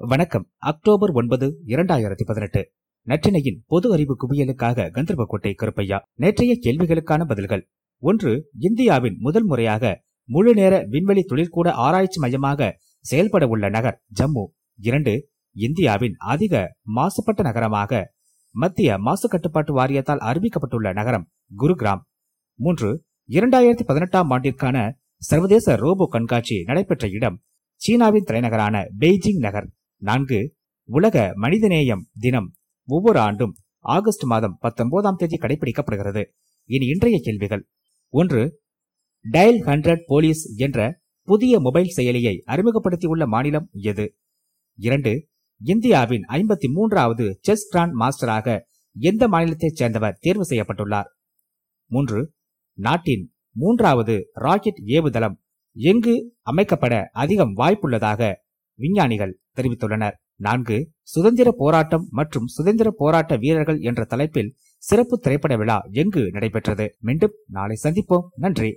வணக்கம். அக்டோபர் ஒன்பது இரண்டாயிரத்தி பதினெட்டு. நற்றினையின் பொது அறிவு குவியலுக்காக கந்தர்வக்கோட்டை கருப்பையா நேற்றைய கேள்விகளுக்கான பதில்கள். ஒன்று இந்தியாவின் முதல் முறையாக முழு நேர விண்வெளி தொழிற்கூட ஆராய்ச்சி மையமாக செயல்பட உள்ள நகர் ஜம்மு. இரண்டு இந்தியாவின் அதிக மாசுபட்ட நகரமாக மத்திய மாசு கட்டுப்பாட்டு வாரியத்தால் அறிவிக்கப்பட்டுள்ள நகரம் குருகிராம். மூன்று இரண்டாயிரத்தி பதினெட்டாம் ஆண்டிற்கான சர்வதேச ரோபோ கண்காட்சி நடைபெற்ற இடம் சீனாவின் தலைநகரான பெய்ஜிங் நகர். நான்கு உலக மனிதநேயம் தினம் ஒவ்வொரு ஆண்டும் ஆகஸ்ட் மாதம் பத்தொன்பதாம் தேதி கடைபிடிக்கப்படுகிறது இனி இன்றைய கேள்விகள். ஒன்று டயல் ஹண்ட்ரட் போலீஸ் என்ற புதிய மொபைல் செயலியை அறிமுகப்படுத்தியுள்ள மாநிலம் எது? இரண்டு இந்தியாவின் ஐம்பத்தி மூன்றாவது செஸ் கிராண்ட் மாஸ்டராக எந்த மாநிலத்தைச் சேர்ந்தவர் தேர்வு செய்யப்பட்டுள்ளார்? மூன்று நாட்டின் மூன்றாவது ராக்கெட் ஏவுதளம் எங்கு அமைக்கப்பட அதிகம் வாய்ப்புள்ளதாக விஞ்ஞானிகள் தெரிவித்துள்ளனர். நான்கு சுதந்திர போராட்டம் மற்றும் சுதந்திர போராட்ட வீரர்கள் என்ற தலைப்பில் சிறப்பு திரைப்பட விழா எங்கு நடைபெற்றது? மீண்டும் நாளை சந்திப்போம். நன்றி.